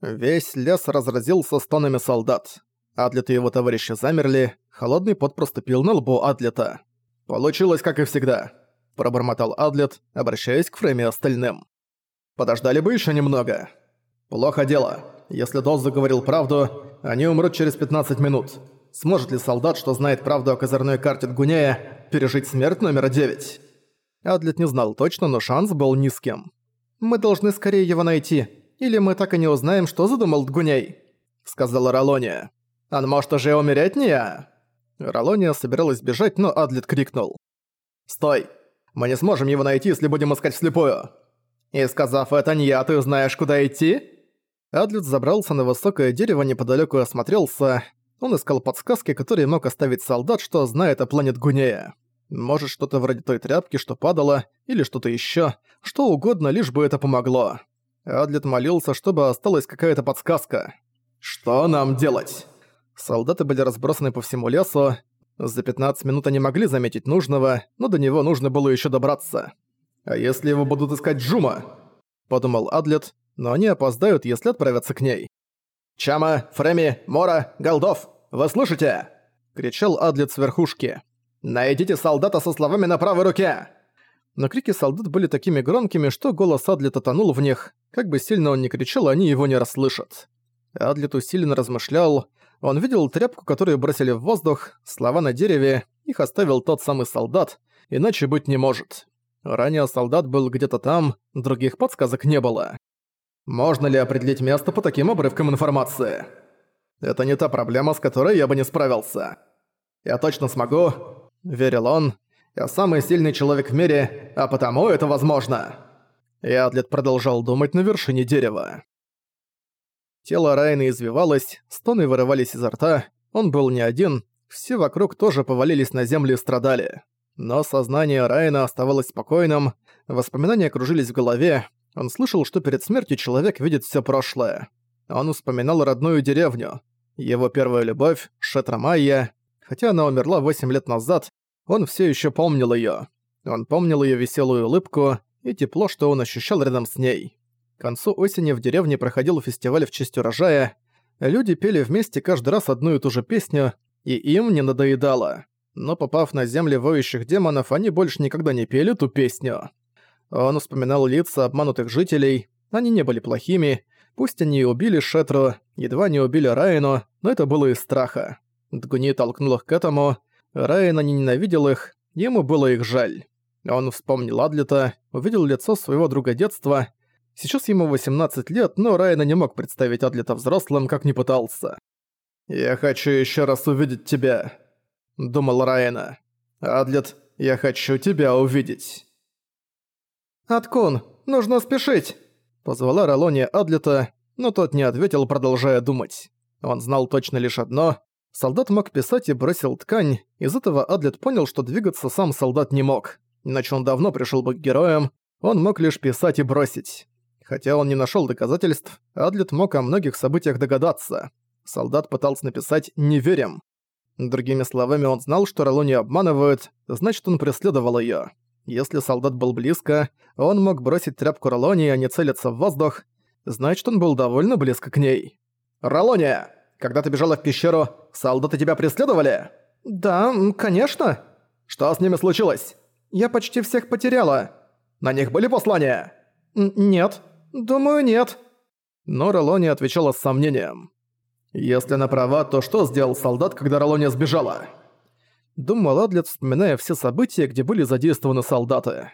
Весь лес разразился стонами солдат. Адлет и его товарищи замерли, холодный пот проступил на лбу Адлета. «Получилось, как и всегда», – пробормотал Адлет, обращаясь к Фрейме остальным. «Подождали бы еще немного». «Плохо дело. Если Дос заговорил правду, они умрут через 15 минут. Сможет ли солдат, что знает правду о козырной карте Дгуняя, пережить смерть номера 9?» Адлет не знал точно, но шанс был низким. «Мы должны скорее его найти, или мы так и не узнаем, что задумал Дгуняй», — сказала Ролония. «Он может уже умереть, не я?» Ролония собиралась бежать, но Адлет крикнул. «Стой! Мы не сможем его найти, если будем искать вслепую!» «И сказав это не я, ты знаешь, куда идти?» Адлет забрался на высокое дерево неподалеку и осмотрелся. Он искал подсказки, которые мог оставить солдат, что знает о планет Гунея. Может, что-то вроде той тряпки, что падало, или что-то ещё, что угодно, лишь бы это помогло. Адлет молился, чтобы осталась какая-то подсказка. «Что нам делать?» Солдаты были разбросаны по всему лесу. За 15 минут они могли заметить нужного, но до него нужно было ещё добраться. «А если его будут искать Джума?» Подумал Адлет, но они опоздают, если отправятся к ней. «Чама, Фреми, Мора, Голдов, вы слышите?» Кричал Адлет с верхушки. «Найдите солдата со словами на правой руке!» Но крики солдат были такими громкими, что голос Адлета тонул в них. Как бы сильно он ни кричал, они его не расслышат. Адлет усиленно размышлял. Он видел тряпку, которую бросили в воздух, слова на дереве, их оставил тот самый солдат, иначе быть не может. Ранее солдат был где-то там, других подсказок не было. Можно ли определить место по таким обрывкам информации? Это не та проблема, с которой я бы не справился. Я точно смогу, верил он. Я самый сильный человек в мире, а потому это возможно. И Адлет продолжал думать на вершине дерева. Тело Райана извивалось, стоны вырывались изо рта, он был не один, все вокруг тоже повалились на землю и страдали. Но сознание Райана оставалось спокойным, воспоминания кружились в голове, он слышал, что перед смертью человек видит все прошлое. Он вспоминал родную деревню, его первая любовь, Шетра Майя. Хотя она умерла 8 лет назад, он все еще помнил ее. Он помнил ее веселую улыбку и тепло, что он ощущал рядом с ней. К концу осени в деревне проходил фестиваль в честь урожая. Люди пели вместе каждый раз одну и ту же песню, и им не надоедало но попав на земли воющих демонов, они больше никогда не пели ту песню. Он вспоминал лица обманутых жителей, они не были плохими, пусть они и убили Шетру, едва не убили Райану, но это было из страха. Дгуни толкнул их к этому, Райана не ненавидел их, ему было их жаль. Он вспомнил Адлета, увидел лицо своего друга детства. Сейчас ему 18 лет, но Райана не мог представить Адлета взрослым, как не пытался. «Я хочу еще раз увидеть тебя», думал Райана. «Адлет, я хочу тебя увидеть». «Аткун, нужно спешить!» Позвала Ролония Адлета, но тот не ответил, продолжая думать. Он знал точно лишь одно. Солдат мог писать и бросил ткань, из этого Адлет понял, что двигаться сам солдат не мог. Иначе он давно пришел бы к героям, он мог лишь писать и бросить. Хотя он не нашел доказательств, Адлет мог о многих событиях догадаться. Солдат пытался написать «не верим». Другими словами, он знал, что Ролони обманывают, значит, он преследовал её. Если солдат был близко, он мог бросить тряпку Ролони, а не целиться в воздух, значит, он был довольно близко к ней. «Ролония, когда ты бежала в пещеру, солдаты тебя преследовали?» «Да, конечно». «Что с ними случилось?» «Я почти всех потеряла». «На них были послания?» Н «Нет. Думаю, нет». Но Ролони отвечала с сомнением. Если она права, то что сделал солдат, когда Ролония сбежала? Думал Адлет, вспоминая все события, где были задействованы солдаты.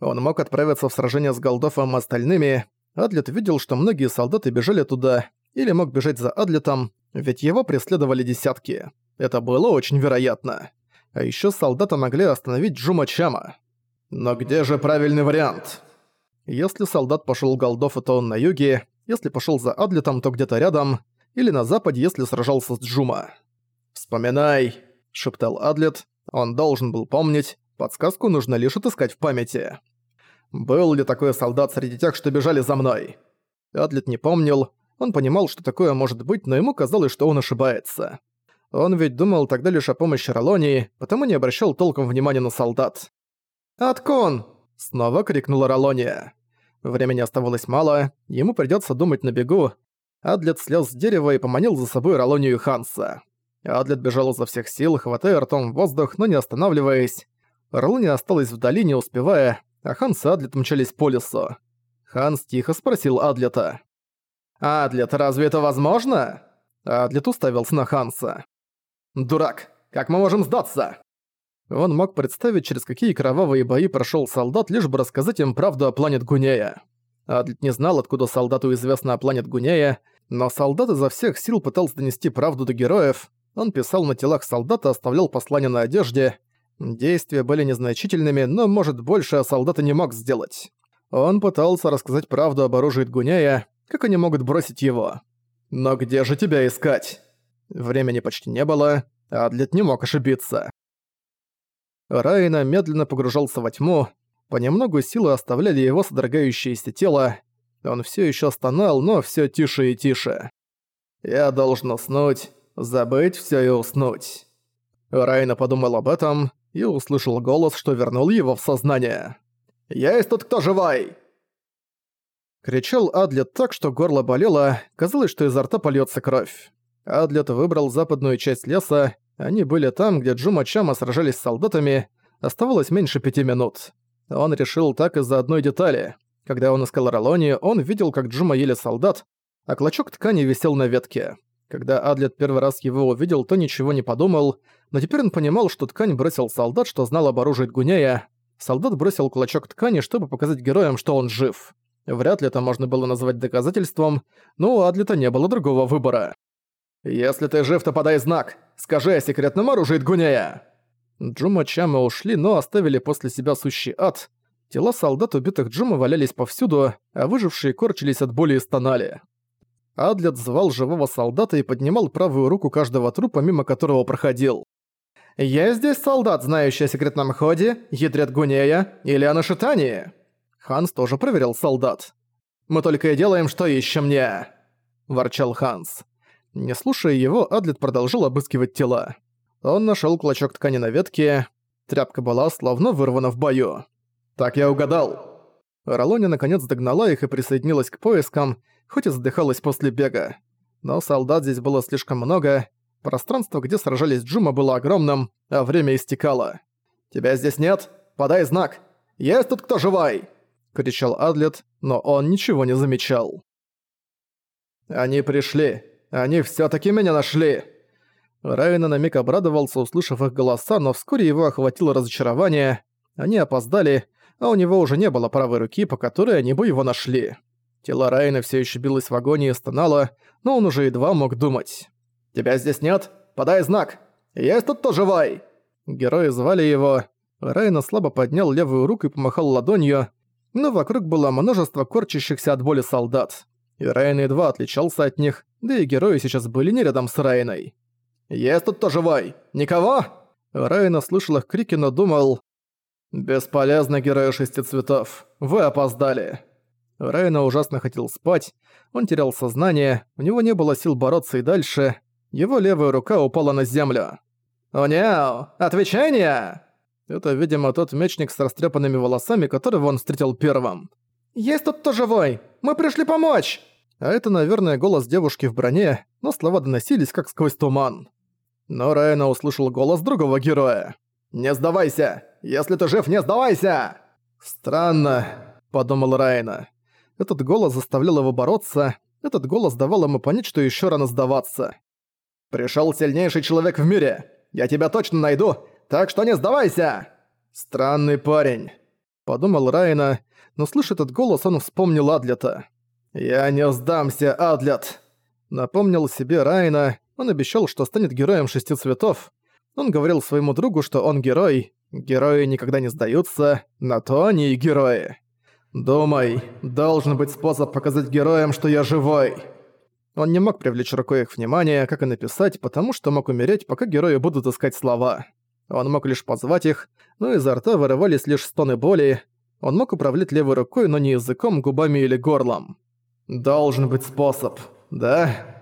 Он мог отправиться в сражение с Голдофом и остальными. Адлет видел, что многие солдаты бежали туда, или мог бежать за Адлетом, ведь его преследовали десятки. Это было очень вероятно. А ещё солдаты могли остановить Джума Чама. Но где же правильный вариант? Если солдат пошёл к Голдофу, то он на юге, если пошёл за Адлетом, то где-то рядом – или на западе, если сражался с Джума. «Вспоминай», — шептал Адлет, он должен был помнить, подсказку нужно лишь отыскать в памяти. «Был ли такой солдат среди тех, что бежали за мной?» Адлет не помнил, он понимал, что такое может быть, но ему казалось, что он ошибается. Он ведь думал тогда лишь о помощи Ролонии, потому не обращал толком внимания на солдат. «Откон!» — снова крикнула Ролония. Времени оставалось мало, ему придётся думать на бегу, Адлет слез с дерева и поманил за собой Ролонию и Ханса. Адлет бежал изо всех сил, хватая ртом воздух, но не останавливаясь. Ролония осталась вдали, не успевая, а Ханс и Адлет мчались по лесу. Ханс тихо спросил Адлета. «Адлет, разве это возможно?» Адлет уставился на Ханса. «Дурак, как мы можем сдаться?» Он мог представить, через какие кровавые бои прошел солдат, лишь бы рассказать им правду о планет Гунея. Адлет не знал, откуда солдату известно о планет Гунея, но солдат изо всех сил пытался донести правду до героев. Он писал на телах солдата, оставлял послания на одежде. Действия были незначительными, но, может, больше солдата не мог сделать. Он пытался рассказать правду об оружии Гунея, как они могут бросить его. «Но где же тебя искать?» Времени почти не было, а Адлет не мог ошибиться. Райна медленно погружался во тьму, понемногу силы оставляли его содрогающееся тело, он все еще стонал, но все тише и тише. «Я должен уснуть, забыть все и уснуть». Райна подумал об этом и услышал голос, что вернул его в сознание. «Есть тут кто живой?» Кричал Адлет так, что горло болело, казалось, что изо рта польётся кровь. Адлет выбрал западную часть леса, они были там, где Джума Чама сражались с солдатами, оставалось меньше пяти минут. Он решил так из-за одной детали. Когда он искал Ролони, он видел, как Джума ели солдат, а клочок ткани висел на ветке. Когда Адлет первый раз его увидел, то ничего не подумал, но теперь он понимал, что ткань бросил солдат, что знал об оружии Гуняя. Солдат бросил клочок ткани, чтобы показать героям, что он жив. Вряд ли это можно было назвать доказательством, но у Адлета не было другого выбора. «Если ты жив, то подай знак! Скажи о секретном оружии Дгуняя!» Джума Чама ушли, но оставили после себя сущий ад. Тела солдат, убитых Джума, валялись повсюду, а выжившие корчились от боли и стонали. Адлет звал живого солдата и поднимал правую руку каждого трупа, мимо которого проходил. «Я здесь солдат, знающий о секретном ходе, ядрет Гунея или о нашитании!» Ханс тоже проверял солдат. «Мы только и делаем, что ищем мне!» – ворчал Ханс. Не слушая его, Адлет продолжил обыскивать тела. Он нашел клочок ткани на ветке. Тряпка была словно вырвана в бою. «Так я угадал!» Ролоня наконец догнала их и присоединилась к поискам, хоть и задыхалась после бега. Но солдат здесь было слишком много, пространство, где сражались Джума, было огромным, а время истекало. «Тебя здесь нет? Подай знак! Есть тут кто живой!» Кричал Адлет, но он ничего не замечал. «Они пришли! Они всё-таки меня нашли!» Райна на миг обрадовался, услышав их голоса, но вскоре его охватило разочарование. Они опоздали, а у него уже не было правой руки, по которой они бы его нашли. Тело Райна всё ещё билось в агонии и стонало, но он уже едва мог думать. «Тебя здесь нет? Подай знак! Есть тут кто живой!» Герои звали его. Райна слабо поднял левую руку и помахал ладонью, но вокруг было множество корчащихся от боли солдат. И Райан едва отличался от них, да и герои сейчас были не рядом с Райной. «Есть тут кто живой? Никого?» Райан услышал их крики, но думал... «Бесполезно, герои шести цветов. Вы опоздали». Райна ужасно хотел спать, он терял сознание, у него не было сил бороться и дальше. Его левая рука упала на землю. «Оняу! Отвечание!» Это, видимо, тот мечник с растрепанными волосами, которого он встретил первым. «Есть тут кто живой! Мы пришли помочь!» А это, наверное, голос девушки в броне, но слова доносились как сквозь туман. Но Райана услышал голос другого героя. «Не сдавайся! Если ты жив, не сдавайся!» «Странно», — подумал Райна. Этот голос заставлял его бороться, этот голос давал ему понять, что еще рано сдаваться. «Пришёл сильнейший человек в мире! Я тебя точно найду так что не сдавайся!» «Странный парень», — подумал Райна, но слыша этот голос, он вспомнил Адлета. «Я не сдамся, Адлет!» Напомнил себе Райна, он обещал, что станет героем шести цветов. Он говорил своему другу, что он герой. Герои никогда не сдаются, на то они и герои. «Думай, должен быть способ показать героям, что я живой!» Он не мог привлечь рукой их внимание, как и написать, потому что мог умереть, пока герои будут искать слова. Он мог лишь позвать их, но изо рта вырывались лишь стоны боли. Он мог управлять левой рукой, но не языком, губами или горлом. «Должен быть способ, да?»